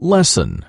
Lesson.